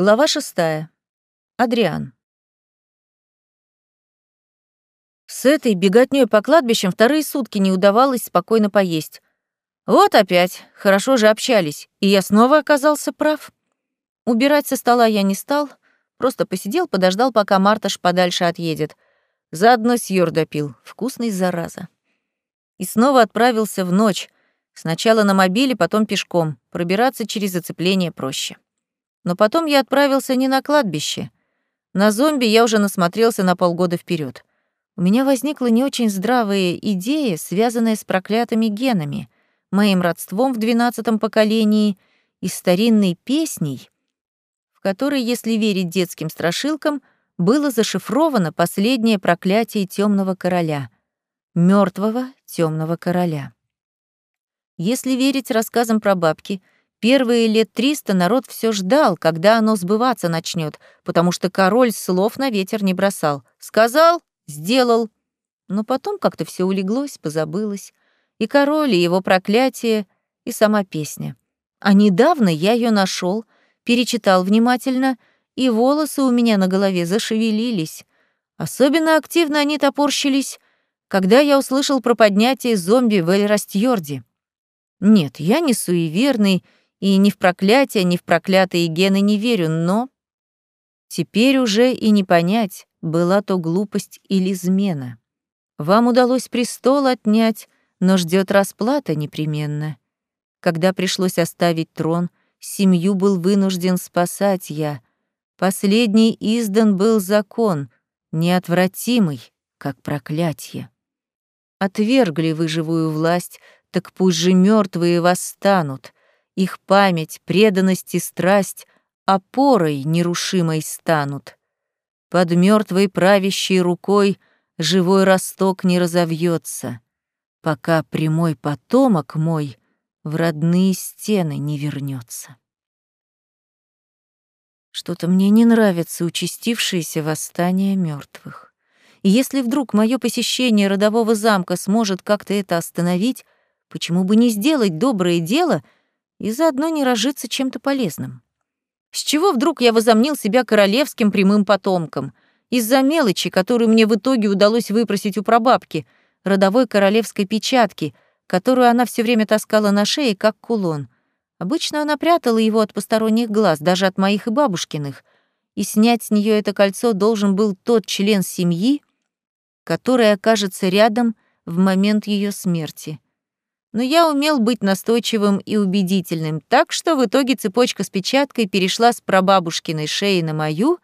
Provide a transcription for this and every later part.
Глава шестая. Адриан. С этой беготнёй по кладбищам вторые сутки не удавалось спокойно поесть. Вот опять, хорошо же общались, и я снова оказался прав. Убирать со стола я не стал, просто посидел, подождал, пока Марташ подальше отъедет. Заодно сьюр допил, вкусный зараза. И снова отправился в ночь, сначала на мобиле, потом пешком, пробираться через зацепление проще. Но потом я отправился не на кладбище. На зомби я уже насмотрелся на полгода вперед. У меня возникла не очень здравая идея, связанная с проклятыми генами, моим родством в двенадцатом поколении и старинной песней, в которой, если верить детским страшилкам, было зашифровано последнее проклятие темного короля, мертвого темного короля. Если верить рассказам про бабки — Первые лет триста народ все ждал, когда оно сбываться начнет, потому что король слов на ветер не бросал. Сказал — сделал. Но потом как-то все улеглось, позабылось. И король, и его проклятие, и сама песня. А недавно я ее нашел, перечитал внимательно, и волосы у меня на голове зашевелились. Особенно активно они топорщились, когда я услышал про поднятие зомби в Эльрастьорде. Нет, я не суеверный и ни в проклятие, ни в проклятые гены не верю, но... Теперь уже и не понять, была то глупость или измена. Вам удалось престол отнять, но ждет расплата непременно. Когда пришлось оставить трон, семью был вынужден спасать я. Последний издан был закон, неотвратимый, как проклятие. Отвергли вы живую власть, так пусть же мертвые восстанут. Их память, преданность и страсть опорой нерушимой станут. Под мертвой правящей рукой живой росток не разовьется, пока прямой потомок мой в родные стены не вернется. Что-то мне не нравится участившееся восстание мертвых. И если вдруг мое посещение родового замка сможет как-то это остановить, почему бы не сделать доброе дело — и заодно не разжиться чем-то полезным. С чего вдруг я возомнил себя королевским прямым потомком? Из-за мелочи, которую мне в итоге удалось выпросить у прабабки, родовой королевской печатки, которую она все время таскала на шее, как кулон. Обычно она прятала его от посторонних глаз, даже от моих и бабушкиных, и снять с нее это кольцо должен был тот член семьи, который окажется рядом в момент ее смерти но я умел быть настойчивым и убедительным, так что в итоге цепочка с печаткой перешла с прабабушкиной шеи на мою,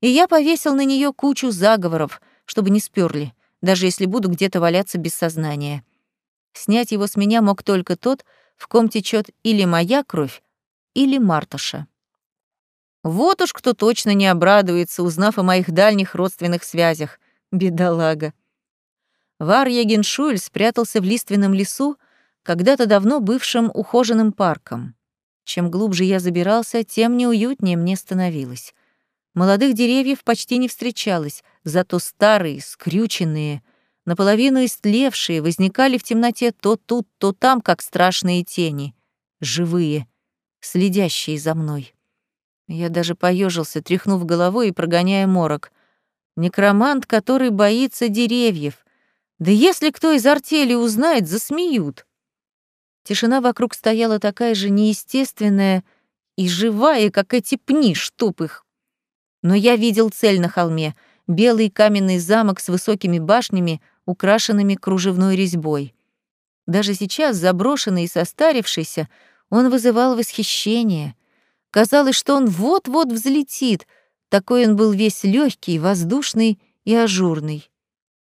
и я повесил на нее кучу заговоров, чтобы не сперли, даже если буду где-то валяться без сознания. Снять его с меня мог только тот, в ком течет или моя кровь, или Марташа. Вот уж кто точно не обрадуется, узнав о моих дальних родственных связях. Бедолага. Вар Ягеншуль спрятался в лиственном лесу, когда-то давно бывшим ухоженным парком. Чем глубже я забирался, тем неуютнее мне становилось. Молодых деревьев почти не встречалось, зато старые, скрюченные, наполовину истлевшие, возникали в темноте то тут, то там, как страшные тени. Живые, следящие за мной. Я даже поежился, тряхнув головой и прогоняя морок. Некромант, который боится деревьев. Да если кто из артели узнает, засмеют. Тишина вокруг стояла такая же неестественная и живая, как эти пни, штуп их. Но я видел цель на холме — белый каменный замок с высокими башнями, украшенными кружевной резьбой. Даже сейчас, заброшенный и состарившийся, он вызывал восхищение. Казалось, что он вот-вот взлетит, такой он был весь легкий, воздушный и ажурный.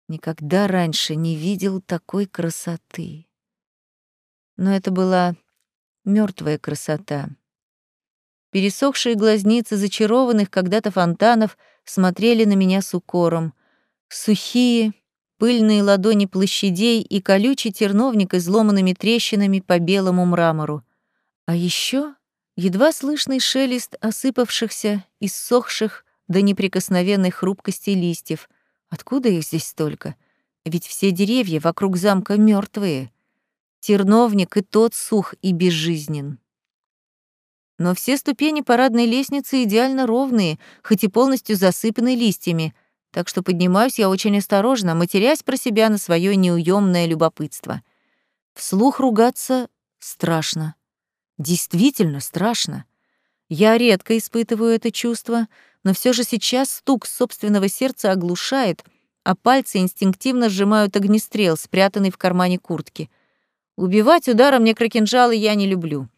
Никогда раньше не видел такой красоты но это была мертвая красота. Пересохшие глазницы зачарованных когда-то фонтанов смотрели на меня с укором. Сухие, пыльные ладони площадей и колючий терновник изломанными трещинами по белому мрамору. А еще едва слышный шелест осыпавшихся, иссохших до неприкосновенной хрупкости листьев. Откуда их здесь столько? Ведь все деревья вокруг замка мертвые. Терновник и тот сух и безжизнен. Но все ступени парадной лестницы идеально ровные, хоть и полностью засыпаны листьями, так что поднимаюсь я очень осторожно, матерясь про себя на свое неуемное любопытство. Вслух ругаться страшно. Действительно страшно. Я редко испытываю это чувство, но все же сейчас стук собственного сердца оглушает, а пальцы инстинктивно сжимают огнестрел, спрятанный в кармане куртки. Убивать ударом некрокинжала я не люблю.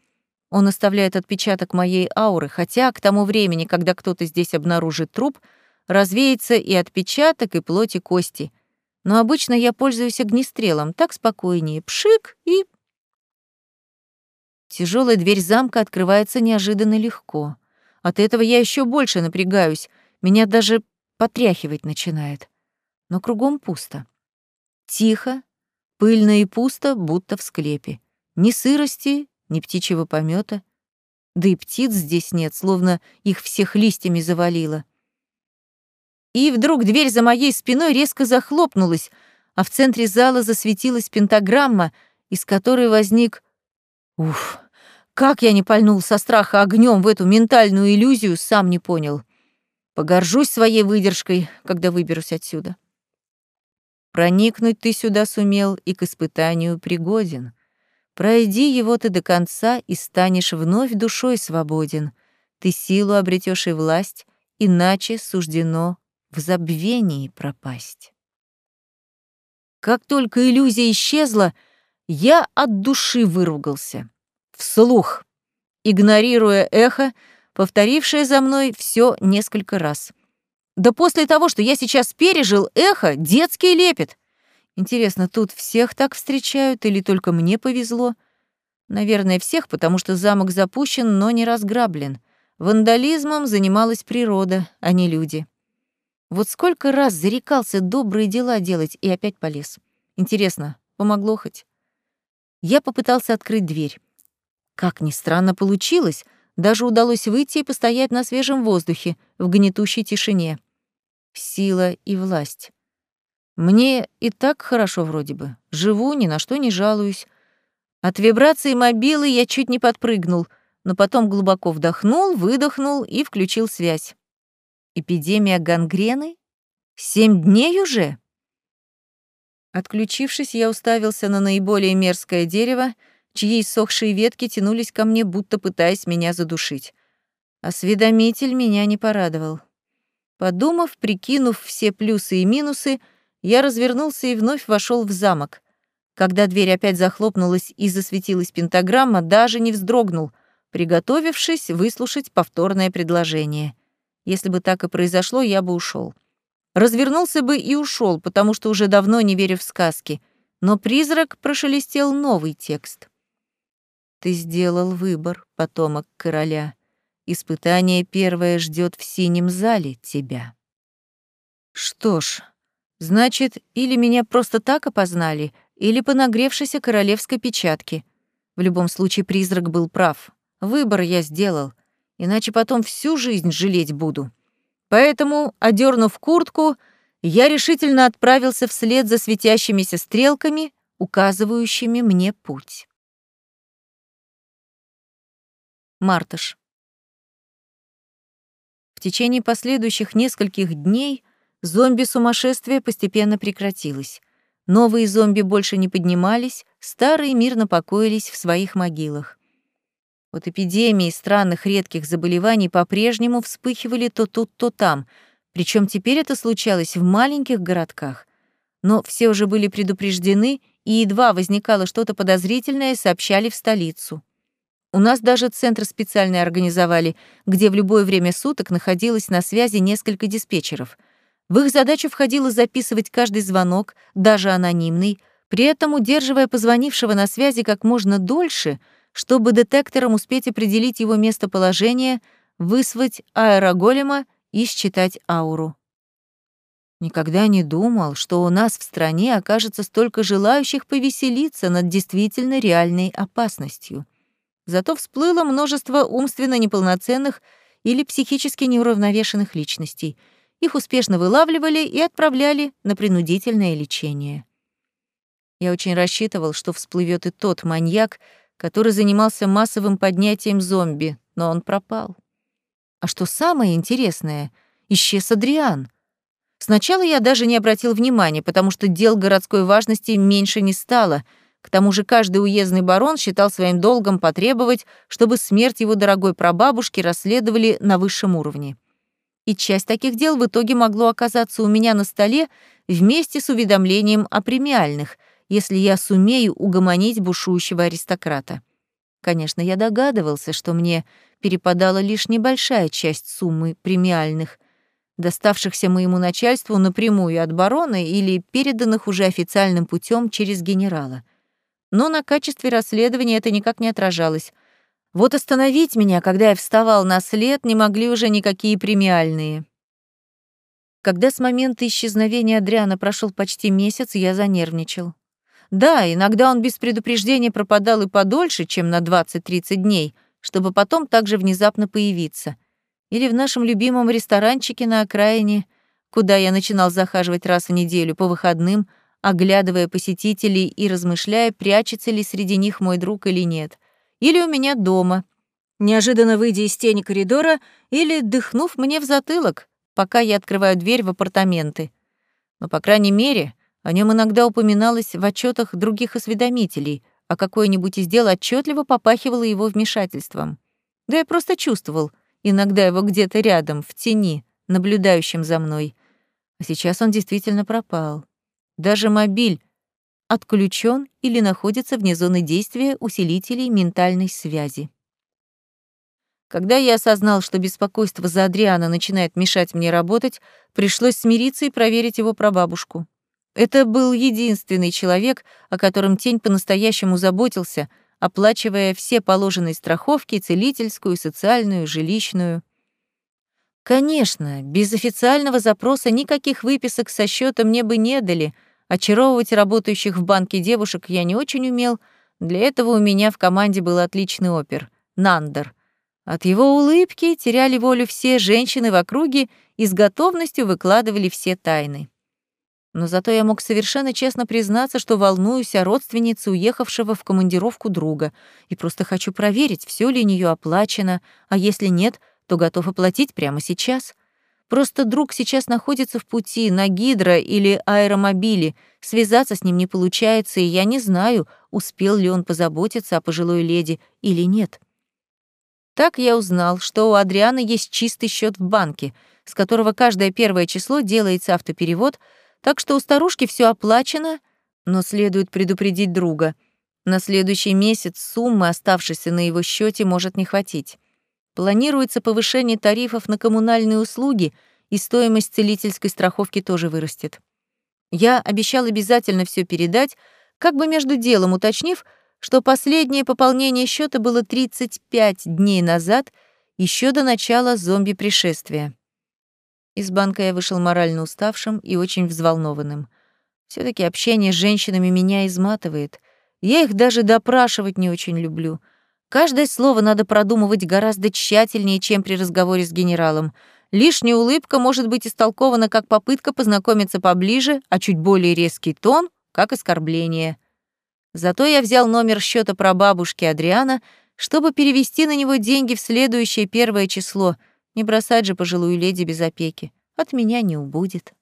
Он оставляет отпечаток моей ауры, хотя к тому времени, когда кто-то здесь обнаружит труп, развеется и отпечаток, и плоть, и кости. Но обычно я пользуюсь огнестрелом, так спокойнее. Пшик и... Тяжелая дверь замка открывается неожиданно легко. От этого я еще больше напрягаюсь, меня даже потряхивать начинает. Но кругом пусто. Тихо, пыльно и пусто, будто в склепе. Ни сырости, ни птичьего помета. Да и птиц здесь нет, словно их всех листьями завалило. И вдруг дверь за моей спиной резко захлопнулась, а в центре зала засветилась пентаграмма, из которой возник... Уф, как я не пальнул со страха огнем в эту ментальную иллюзию, сам не понял. Погоржусь своей выдержкой, когда выберусь отсюда. Проникнуть ты сюда сумел и к испытанию пригоден. Пройди его ты до конца и станешь вновь душой свободен. Ты силу обретешь и власть, иначе суждено в забвении пропасть. Как только иллюзия исчезла, я от души выругался. Вслух, игнорируя эхо, повторившее за мной все несколько раз. Да после того, что я сейчас пережил, эхо — детский лепет. Интересно, тут всех так встречают или только мне повезло? Наверное, всех, потому что замок запущен, но не разграблен. Вандализмом занималась природа, а не люди. Вот сколько раз зарекался добрые дела делать и опять полез. Интересно, помогло хоть? Я попытался открыть дверь. Как ни странно получилось, даже удалось выйти и постоять на свежем воздухе, в гнетущей тишине. Сила и власть. Мне и так хорошо вроде бы. Живу, ни на что не жалуюсь. От вибрации мобилы я чуть не подпрыгнул, но потом глубоко вдохнул, выдохнул и включил связь. Эпидемия гангрены? Семь дней уже? Отключившись, я уставился на наиболее мерзкое дерево, чьи иссохшие ветки тянулись ко мне, будто пытаясь меня задушить. Осведомитель меня не порадовал. Подумав, прикинув все плюсы и минусы, я развернулся и вновь вошел в замок. Когда дверь опять захлопнулась и засветилась пентаграмма, даже не вздрогнул, приготовившись выслушать повторное предложение. Если бы так и произошло, я бы ушел. Развернулся бы и ушел, потому что уже давно не верю в сказки. Но призрак прошелестел новый текст. «Ты сделал выбор, потомок короля. Испытание первое ждет в синем зале тебя». Что ж, Значит, или меня просто так опознали, или по нагревшейся королевской печатке. В любом случае, призрак был прав. Выбор я сделал, иначе потом всю жизнь жалеть буду. Поэтому, одернув куртку, я решительно отправился вслед за светящимися стрелками, указывающими мне путь. Мартыш. В течение последующих нескольких дней Зомби-сумасшествие постепенно прекратилось. Новые зомби больше не поднимались, старые мирно покоились в своих могилах. Вот эпидемии странных редких заболеваний по-прежнему вспыхивали то тут, то там, причем теперь это случалось в маленьких городках. Но все уже были предупреждены, и едва возникало что-то подозрительное, сообщали в столицу. У нас даже центр специальный организовали, где в любое время суток находилось на связи несколько диспетчеров — в их задачу входило записывать каждый звонок, даже анонимный, при этом удерживая позвонившего на связи как можно дольше, чтобы детектором успеть определить его местоположение, вызвать аэроголема и считать ауру. Никогда не думал, что у нас в стране окажется столько желающих повеселиться над действительно реальной опасностью. Зато всплыло множество умственно неполноценных или психически неуравновешенных личностей — их успешно вылавливали и отправляли на принудительное лечение. Я очень рассчитывал, что всплывет и тот маньяк, который занимался массовым поднятием зомби, но он пропал. А что самое интересное, исчез Адриан. Сначала я даже не обратил внимания, потому что дел городской важности меньше не стало. К тому же каждый уездный барон считал своим долгом потребовать, чтобы смерть его дорогой прабабушки расследовали на высшем уровне. И часть таких дел в итоге могло оказаться у меня на столе вместе с уведомлением о премиальных, если я сумею угомонить бушующего аристократа. Конечно, я догадывался, что мне перепадала лишь небольшая часть суммы премиальных, доставшихся моему начальству напрямую от барона или переданных уже официальным путем через генерала. Но на качестве расследования это никак не отражалось. Вот остановить меня, когда я вставал на след, не могли уже никакие премиальные. Когда с момента исчезновения Адриана прошел почти месяц, я занервничал. Да, иногда он без предупреждения пропадал и подольше, чем на 20-30 дней, чтобы потом также внезапно появиться. Или в нашем любимом ресторанчике на окраине, куда я начинал захаживать раз в неделю по выходным, оглядывая посетителей и размышляя, прячется ли среди них мой друг или нет. Или у меня дома, неожиданно выйдя из тени коридора или дыхнув мне в затылок, пока я открываю дверь в апартаменты. Но, по крайней мере, о нем иногда упоминалось в отчетах других осведомителей, а какое-нибудь из дел отчетливо попахивало его вмешательством. Да я просто чувствовал, иногда его где-то рядом, в тени, наблюдающим за мной. А сейчас он действительно пропал. Даже мобиль отключен или находится вне зоны действия усилителей ментальной связи. Когда я осознал, что беспокойство за Адриана начинает мешать мне работать, пришлось смириться и проверить его прабабушку. Это был единственный человек, о котором тень по-настоящему заботился, оплачивая все положенные страховки, целительскую, социальную, жилищную. Конечно, без официального запроса никаких выписок со счета мне бы не дали. Очаровывать работающих в банке девушек я не очень умел. Для этого у меня в команде был отличный опер — Нандер. От его улыбки теряли волю все женщины в округе и с готовностью выкладывали все тайны. Но зато я мог совершенно честно признаться, что волнуюсь о родственнице уехавшего в командировку друга и просто хочу проверить, все ли нее оплачено, а если нет, то готов оплатить прямо сейчас. Просто друг сейчас находится в пути на гидро или аэромобиле, связаться с ним не получается, и я не знаю, успел ли он позаботиться о пожилой леди или нет. Так я узнал, что у Адрианы есть чистый счет в банке, с которого каждое первое число делается автоперевод — так что у старушки все оплачено, но следует предупредить друга. На следующий месяц суммы, оставшейся на его счете, может не хватить. Планируется повышение тарифов на коммунальные услуги, и стоимость целительской страховки тоже вырастет. Я обещал обязательно все передать, как бы между делом уточнив, что последнее пополнение счета было 35 дней назад, еще до начала зомби-пришествия. Из банка я вышел морально уставшим и очень взволнованным. все таки общение с женщинами меня изматывает. Я их даже допрашивать не очень люблю. Каждое слово надо продумывать гораздо тщательнее, чем при разговоре с генералом. Лишняя улыбка может быть истолкована как попытка познакомиться поближе, а чуть более резкий тон — как оскорбление. Зато я взял номер счета прабабушки Адриана, чтобы перевести на него деньги в следующее первое число — не бросать же пожилую леди без опеки. От меня не убудет.